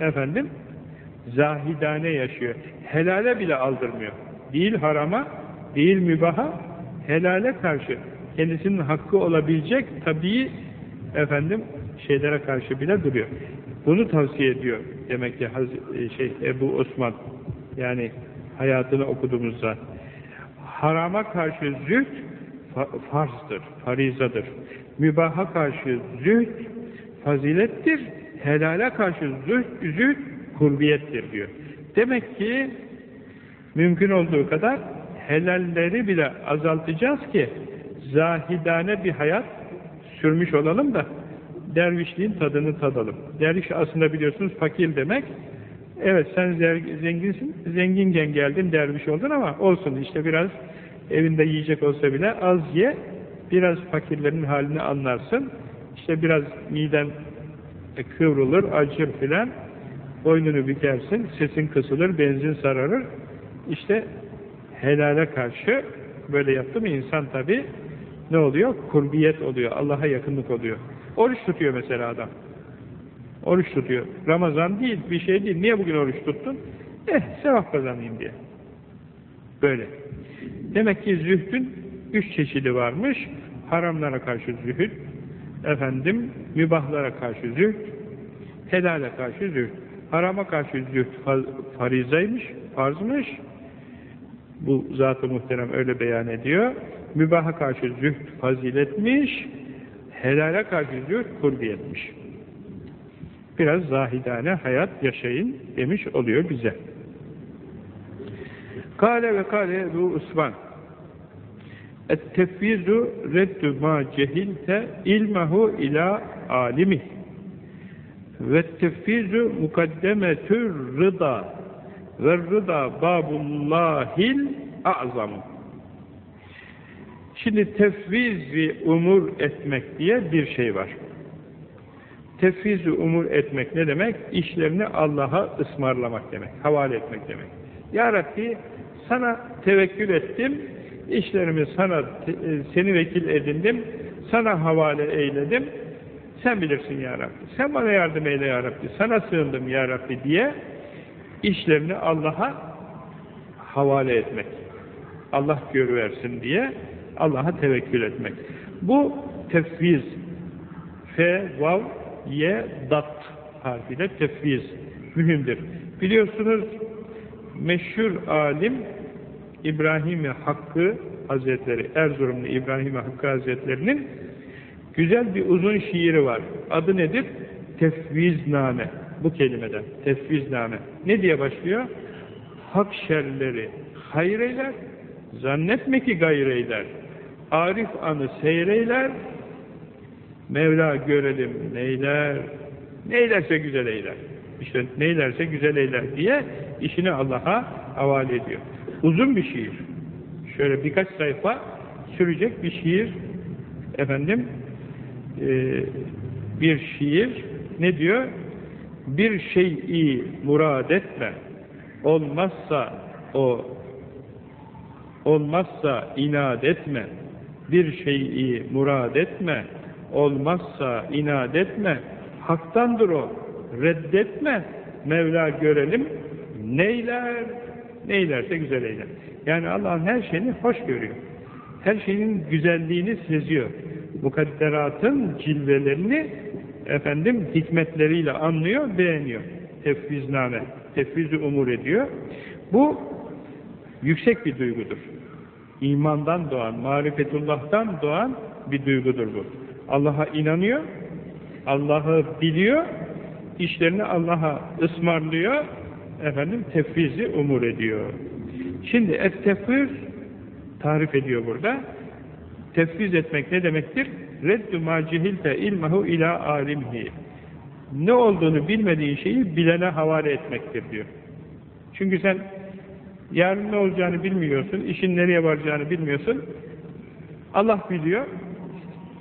efendim, zahidane yaşıyor. Helale bile aldırmıyor. Değil harama, değil mübaha, helale karşı kendisinin hakkı olabilecek tabii efendim şeylere karşı bile duruyor. Bunu tavsiye ediyor demek ki şey Ebu Osman yani hayatını okuduğumuzda harama karşı zühd farzdır, farizadır. Mübaha karşı zühd fazilettir, helale karşı zühd, zühd kurbiyettir diyor. Demek ki mümkün olduğu kadar helalleri bile azaltacağız ki zahidane bir hayat sürmüş olalım da dervişliğin tadını tadalım. Derviş aslında biliyorsunuz fakir demek. Evet sen zenginsin, zenginken geldin derviş oldun ama olsun işte biraz evinde yiyecek olsa bile az ye, biraz fakirlerin halini anlarsın. İşte biraz miden kıvrılır, acır filan, boynunu bükersin, sesin kısılır, benzin sararır. İşte helale karşı böyle yaptı mı insan tabi ne oluyor? Kurbiyet oluyor, Allah'a yakınlık oluyor. Oruç tutuyor mesela adam. Oruç tutuyor. Ramazan değil, bir şey değil. Niye bugün oruç tuttun? Eh, sevap kazanayım diye. Böyle. Demek ki zühdün üç çeşidi varmış. Haramlara karşı zühd, efendim, mübahlara karşı zühd, helale karşı zühd. Harama karşı zühd farizaymış, farzmış. Bu zat-ı muhterem öyle beyan ediyor. Mübaha karşı zühd faziletmiş, helale karşı zühd kurbiyetmiş. Biraz zahidane hayat yaşayın demiş oluyor bize. Kale ve kale Ebu Osman Et-tefvizu reddu ma cehilte ilmehu ila alimi ve tefvizu mukaddemetür rıda ve rıda babullahil a'zamu Şimdi tefvizi umur etmek diye bir şey var. Tefvizi umur etmek ne demek? İşlerini Allah'a ısmarlamak demek, havale etmek demek. Ya Rabbi sana tevekkül ettim, işlerimi sana, seni vekil edindim, sana havale eyledim, sen bilirsin ya Rabbi, sen bana yardım eyle ya Rabbi, sana sığındım ya Rabbi diye işlerini Allah'a havale etmek. Allah görüversin diye Allah'a tevekkül etmek. Bu tefviz. F, vav, ye, dat harfiyle tefviz. Mühimdir. Biliyorsunuz meşhur alim İbrahim Hakkı Hazretleri, Erzurumlu İbrahim Hakkı Hazretleri'nin güzel bir uzun şiiri var. Adı nedir? Tefvizname. Bu kelimeden. Tefvizname. Ne diye başlıyor? Hak şerleri hayır eyler, zannetme ki gayr eyler. Arif anı seyreyler, Mevla görelim neyler, neylerse güzel eyler. İşte neylerse güzel eyler diye işini Allah'a havale ediyor. Uzun bir şiir. Şöyle birkaç sayfa sürecek bir şiir. Efendim, e, bir şiir ne diyor? Bir şeyi murad etme. Olmazsa o olmazsa inat etme bir şeyi murad etme, olmazsa inat etme, haktandır o, reddetme, Mevla görelim, neyler, neylerse güzel eyler. Yani Allah'ın her şeyini hoş görüyor. Her şeyin güzelliğini seziyor. Mukadderatın cilvelerini efendim hikmetleriyle anlıyor, beğeniyor. Tefvizname, tefviz umur ediyor. Bu yüksek bir duygudur imandan doğan, marifetullah'tan doğan bir duygudur bu. Allah'a inanıyor, Allah'ı biliyor, işlerini Allah'a ısmarlıyor, efendim tefvizi umur ediyor. Şimdi et-tefviz tarif ediyor burada. Tefviz etmek ne demektir? Reddu ma cihilte ilmehu ila alimhi. Ne olduğunu bilmediğin şeyi bilene havale etmektir diyor. Çünkü sen Yarın ne olacağını bilmiyorsun, işin nereye varacağını bilmiyorsun. Allah biliyor.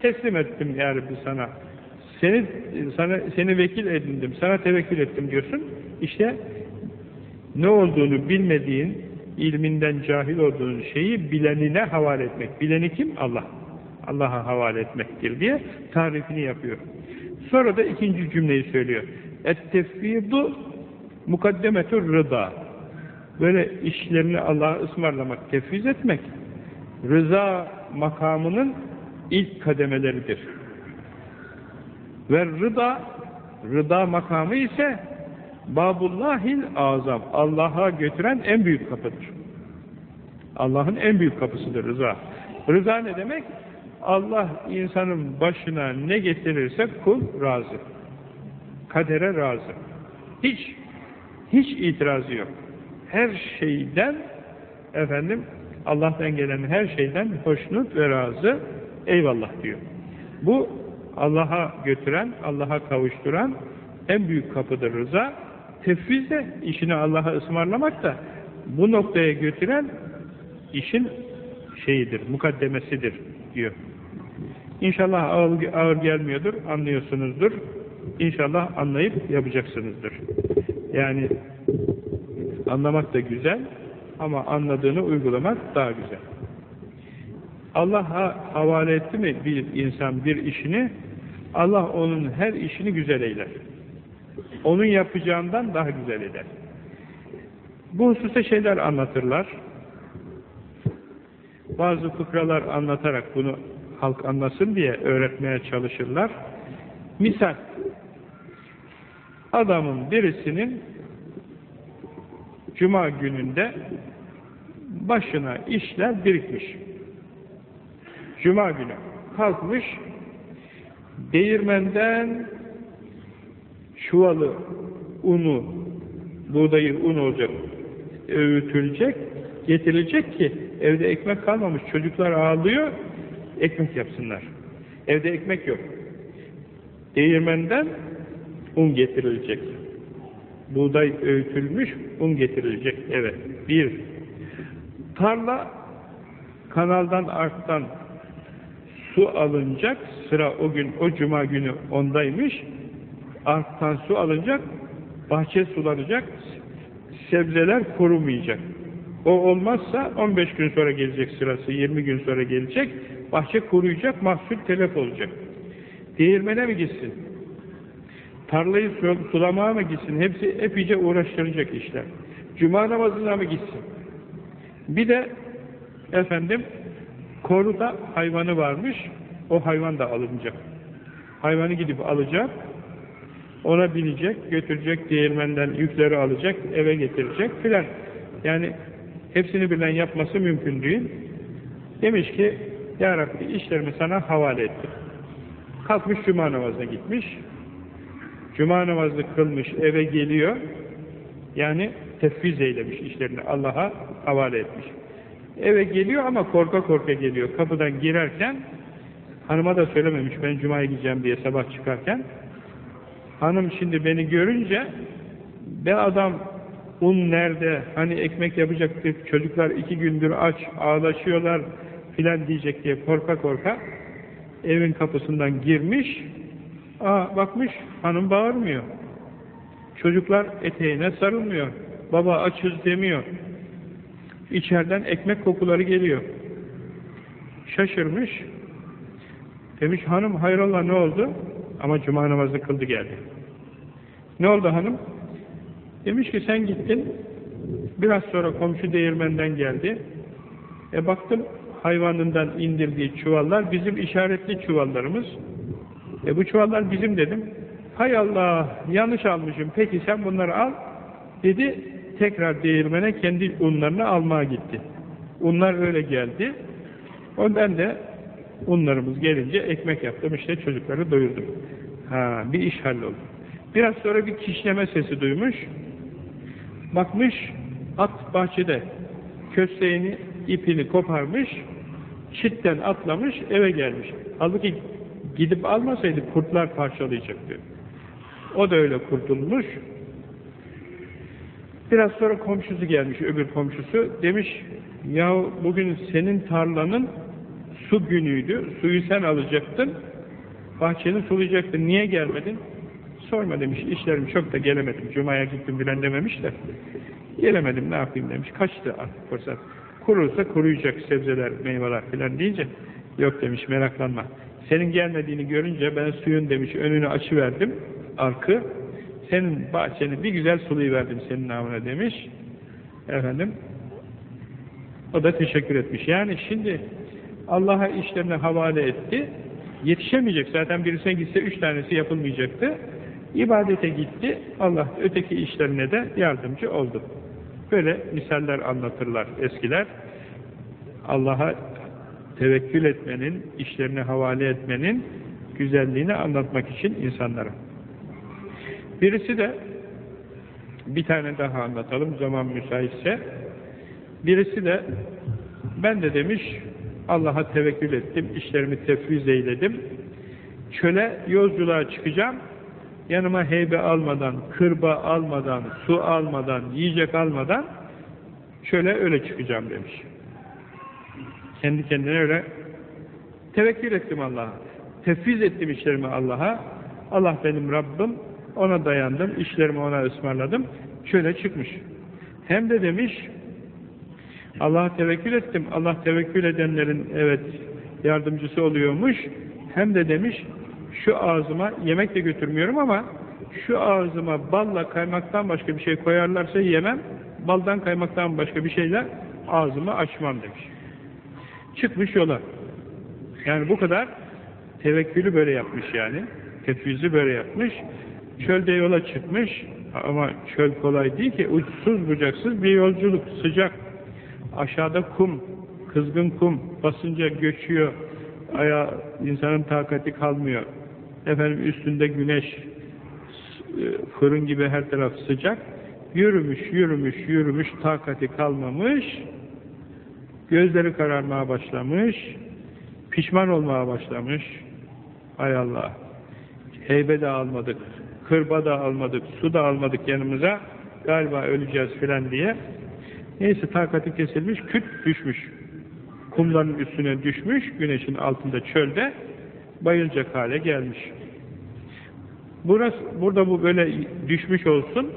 Teslim ettim ya sana. Seni, sana, seni vekil edindim, sana tevekkül ettim diyorsun. İşte ne olduğunu bilmediğin ilminden cahil olduğun şeyi bilenine havale etmek. Bileni kim? Allah. Allah'a havale etmektir diye tarifini yapıyor. Sonra da ikinci cümleyi söylüyor. Et-tefvidu mukaddemetur rıda. Böyle işlerini Allah'a ısmarlamak, tefviz etmek, rıza makamının ilk kademeleridir. Ve rıda, rıda makamı ise Babullahil azam. Allah'a götüren en büyük kapıdır. Allah'ın en büyük kapısıdır rıza. Rıza ne demek? Allah insanın başına ne getirirse kul razı. Kadere razı. Hiç hiç itirazı yok. Her şeyden efendim Allah'tan gelen her şeyden hoşnut ve razı eyvallah diyor. Bu Allah'a götüren, Allah'a kavuşturan en büyük kapıdır rıza. Tefviz de işini Allah'a ısmarlamak da bu noktaya götüren işin şeyidir, mukaddemesidir diyor. İnşallah ağır, ağır gelmiyordur, anlıyorsunuzdur. İnşallah anlayıp yapacaksınızdır. Yani anlamak da güzel ama anladığını uygulamak daha güzel. Allah'a havale etti mi bir insan bir işini, Allah onun her işini güzel eyler. Onun yapacağından daha güzel eder. Bu hususta şeyler anlatırlar. Bazı fıkralar anlatarak bunu halk anlasın diye öğretmeye çalışırlar. Misal, adamın birisinin cuma gününde başına işler birikmiş. Cuma günü kalkmış, değirmenden çuvalı unu, buğdayı un olacak, öğütülecek, getirilecek ki evde ekmek kalmamış, çocuklar ağlıyor, ekmek yapsınlar. Evde ekmek yok. Değirmenden un getirilecek. Buğday öğütülmüş, un getirilecek. Evet. Bir. Tarla kanaldan arttan su alınacak. Sıra o gün, o cuma günü ondaymış. Arttan su alınacak. Bahçe sulanacak. Sebzeler kurumayacak. O olmazsa 15 gün sonra gelecek sırası, 20 gün sonra gelecek. Bahçe kuruyacak, mahsul telef olacak. Değirmene mi gitsin? Tarlayı sulamaya mı gitsin? Hepsi epeyce uğraştıracak işler. Cuma namazına mı gitsin? Bir de efendim koruda hayvanı varmış. O hayvan da alınacak. Hayvanı gidip alacak. Ona binecek, götürecek, değirmenden yükleri alacak, eve getirecek filan. Yani hepsini birden yapması mümkün değil. Demiş ki Ya Rabbi işlerimi sana havale ettim. Kalkmış cuma namazına gitmiş. Cuma namazını kılmış, eve geliyor. Yani tefviz eylemiş işlerini Allah'a havale etmiş. Eve geliyor ama korka korka geliyor. Kapıdan girerken hanıma da söylememiş ben cumaya gideceğim diye sabah çıkarken hanım şimdi beni görünce be adam un nerede hani ekmek yapacaktık çocuklar iki gündür aç ağlaşıyorlar filan diyecek diye korka korka evin kapısından girmiş aa bakmış hanım bağırmıyor çocuklar eteğine sarılmıyor baba açız demiyor İçeriden ekmek kokuları geliyor. Şaşırmış. Demiş hanım hayrola ne oldu? Ama cuma namazı kıldı geldi. Ne oldu hanım? Demiş ki sen gittin. Biraz sonra komşu değirmenden geldi. E baktım hayvanından indirdiği çuvallar bizim işaretli çuvallarımız. E bu çuvallar bizim dedim. Hay Allah yanlış almışım. Peki sen bunları al. Dedi tekrar değirmene kendi unlarını almaya gitti. Unlar öyle geldi. Ondan da unlarımız gelince ekmek yaptım işte çocukları doyurdum. Ha, bir iş halloldu. Biraz sonra bir kişneme sesi duymuş. Bakmış at bahçede kösteğini ipini koparmış çitten atlamış eve gelmiş. Halbuki gidip almasaydı kurtlar parçalayacaktı. O da öyle kurtulmuş. Biraz sonra komşusu gelmiş, öbür komşusu. Demiş, ya bugün senin tarlanın su günüydü, suyu sen alacaktın, bahçeni sulayacaktın, niye gelmedin? Sorma demiş, işlerim çok da gelemedim, cumaya gittim bilen dememiş de. Gelemedim, ne yapayım demiş, kaçtı artık fırsat. Kurursa kuruyacak sebzeler, meyveler filan deyince, yok demiş, meraklanma. Senin gelmediğini görünce ben suyun demiş, önünü açıverdim, arkı. Senin bahçeni bir güzel verdim senin namına demiş. Efendim, o da teşekkür etmiş. Yani şimdi Allah'a işlerini havale etti. Yetişemeyecek. Zaten birisine gitse üç tanesi yapılmayacaktı. İbadete gitti. Allah öteki işlerine de yardımcı oldu. Böyle misaller anlatırlar eskiler. Allah'a tevekkül etmenin, işlerini havale etmenin güzelliğini anlatmak için insanlara. Birisi de bir tane daha anlatalım zaman müsaitse. Birisi de ben de demiş Allah'a tevekkül ettim, işlerimi tefviz eyledim. Çöle yolculuğa çıkacağım. Yanıma heybe almadan, kırba almadan, su almadan, yiyecek almadan şöyle öyle çıkacağım demiş. Kendi kendine öyle tevekkül ettim Allah'a. Tefviz ettim işlerimi Allah'a. Allah benim Rabbim. Ona dayandım. işlerimi ona ısmarladım. Şöyle çıkmış. Hem de demiş Allah'a tevekkül ettim. Allah tevekkül edenlerin evet yardımcısı oluyormuş. Hem de demiş şu ağzıma yemek de götürmüyorum ama şu ağzıma balla kaymaktan başka bir şey koyarlarsa yemem. Baldan kaymaktan başka bir şeyler ağzımı açmam demiş. Çıkmış yola. Yani bu kadar tevekkülü böyle yapmış yani. Tefvizi böyle yapmış. Çölde yola çıkmış ama çöl kolay değil ki uçsuz bucaksız bir yolculuk sıcak Aşağıda kum, kızgın kum basınca göçüyor. Aya insanın takati kalmıyor. Efendim üstünde güneş, e, fırın gibi her taraf sıcak. Yürümüş, yürümüş, yürümüş, takati kalmamış. Gözleri kararmaya başlamış. Pişman olmaya başlamış. Hay Allah! Heybe de almadık, kırba da almadık, su da almadık yanımıza. Galiba öleceğiz filan diye Neyse takati kesilmiş, küt düşmüş. Kumların üstüne düşmüş, güneşin altında çölde bayılacak hale gelmiş. Burası, burada bu böyle düşmüş olsun,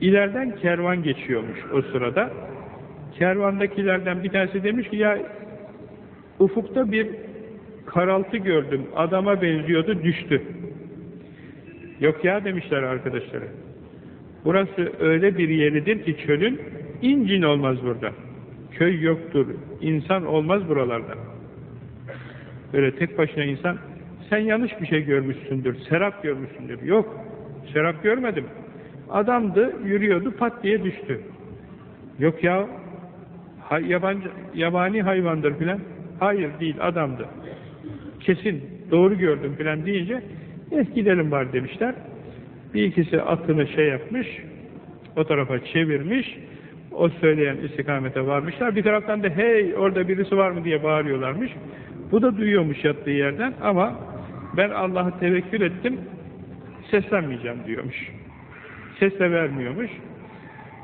ileriden kervan geçiyormuş o sırada. Kervandakilerden bir tanesi demiş ki, ya ufukta bir karaltı gördüm, adama benziyordu, düştü. Yok ya demişler arkadaşları. Burası öyle bir yeridir ki çölün, İncin olmaz burada. Köy yoktur. insan olmaz buralarda. Böyle tek başına insan sen yanlış bir şey görmüşsündür. Serap görmüşsündür. Yok. Serap görmedim. Adamdı, yürüyordu, pat diye düştü. Yok ya yabancı, yabani hayvandır filan. Hayır değil, adamdı. Kesin, doğru gördüm filan deyince eh gidelim var demişler. Bir ikisi atını şey yapmış, o tarafa çevirmiş, o söyleyen istikamete varmışlar. Bir taraftan da hey orada birisi var mı diye bağırıyorlarmış. Bu da duyuyormuş yattığı yerden ama ben Allah'a tevekkül ettim seslenmeyeceğim diyormuş. Ses de vermiyormuş.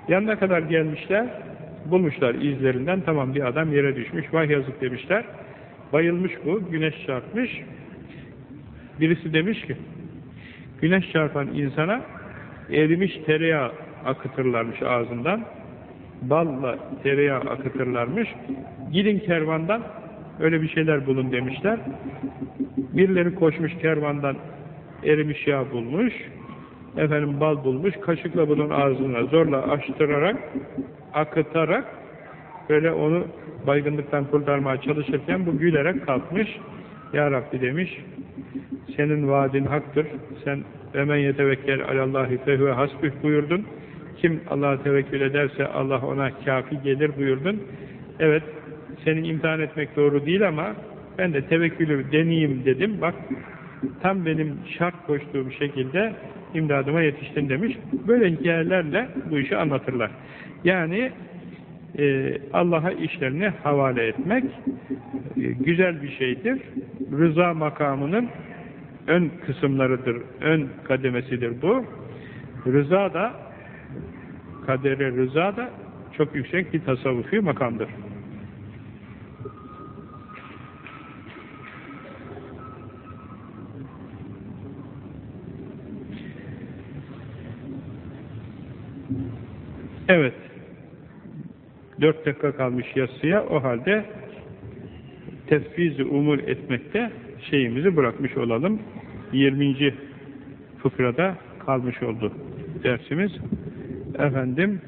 Yanına kadar gelmişler bulmuşlar izlerinden tamam bir adam yere düşmüş vah yazık demişler. Bayılmış bu güneş çarpmış. Birisi demiş ki güneş çarpan insana erimiş tereyağı akıtırlarmış ağzından balla tereyağı akıtırlarmış. Gidin kervandan öyle bir şeyler bulun demişler. Birileri koşmuş kervandan erimiş yağ bulmuş. Efendim bal bulmuş. Kaşıkla bunun ağzına zorla açtırarak akıtarak böyle onu baygınlıktan kurtarmaya çalışırken bu gülerek kalkmış. Ya Rabbi demiş senin vaadin haktır. Sen emen yetevekkel alallahi fehve hasbih buyurdun. Kim Allah'a tevekkül ederse Allah ona kafi gelir buyurdun. Evet, seni imtihan etmek doğru değil ama ben de tevekkülü deneyeyim dedim. Bak, tam benim şart koştuğum şekilde imdadıma yetiştin demiş. Böyle hikayelerle bu işi anlatırlar. Yani e, Allah'a işlerini havale etmek e, güzel bir şeydir. Rıza makamının ön kısımlarıdır, ön kademesidir bu. Rıza da kadere rıza da çok yüksek bir tasavvufi makamdır. Evet. Dört dakika kalmış yatsıya. O halde tefviz-i umur etmekte şeyimizi bırakmış olalım. 20. fıkrada kalmış oldu dersimiz. Efendim